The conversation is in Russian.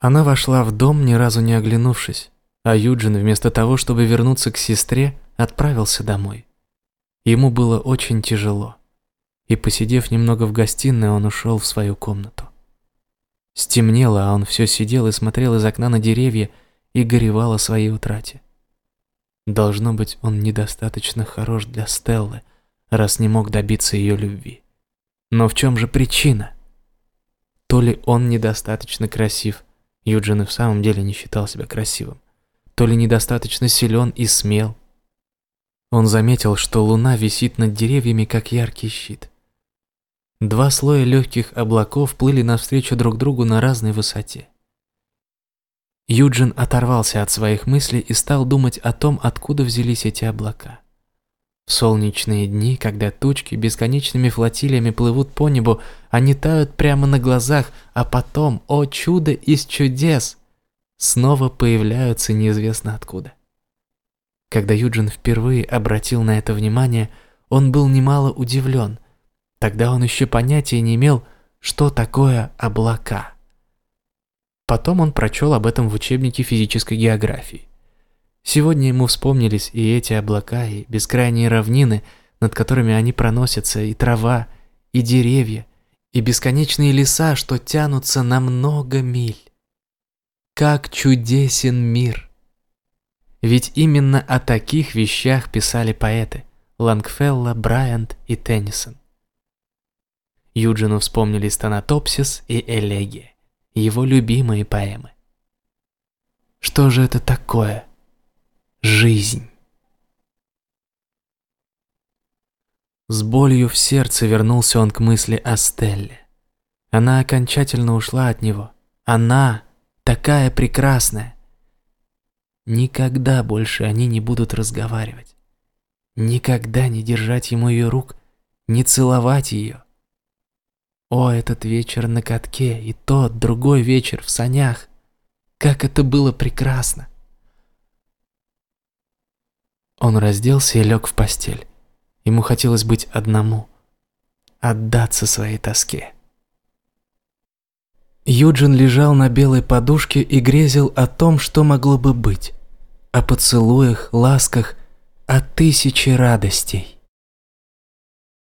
Она вошла в дом, ни разу не оглянувшись, а Юджин вместо того, чтобы вернуться к сестре, отправился домой. Ему было очень тяжело, и, посидев немного в гостиной, он ушел в свою комнату. Стемнело, а он все сидел и смотрел из окна на деревья и горевал о своей утрате. Должно быть, он недостаточно хорош для Стеллы, раз не мог добиться ее любви. Но в чем же причина? То ли он недостаточно красив, Юджин и в самом деле не считал себя красивым, то ли недостаточно силен и смел. Он заметил, что луна висит над деревьями, как яркий щит. Два слоя легких облаков плыли навстречу друг другу на разной высоте. Юджин оторвался от своих мыслей и стал думать о том, откуда взялись эти облака. Солнечные дни, когда тучки бесконечными флотилиями плывут по небу, они тают прямо на глазах, а потом, о чудо из чудес, снова появляются неизвестно откуда. Когда Юджин впервые обратил на это внимание, он был немало удивлен – Тогда он еще понятия не имел, что такое облака. Потом он прочел об этом в учебнике физической географии. Сегодня ему вспомнились и эти облака, и бескрайние равнины, над которыми они проносятся, и трава, и деревья, и бесконечные леса, что тянутся на много миль. Как чудесен мир! Ведь именно о таких вещах писали поэты Лангфелла, Брайант и Теннисон. Юджину вспомнились Танатопсис и Элегия, его любимые поэмы. Что же это такое? Жизнь. С болью в сердце вернулся он к мысли о Стелле. Она окончательно ушла от него. Она такая прекрасная. Никогда больше они не будут разговаривать. Никогда не держать ему ее рук, не целовать ее. О, этот вечер на катке и тот другой вечер в санях. Как это было прекрасно. Он разделся и лег в постель. Ему хотелось быть одному, отдаться своей тоске. Юджин лежал на белой подушке и грезил о том, что могло бы быть. О поцелуях, ласках, о тысяче радостей.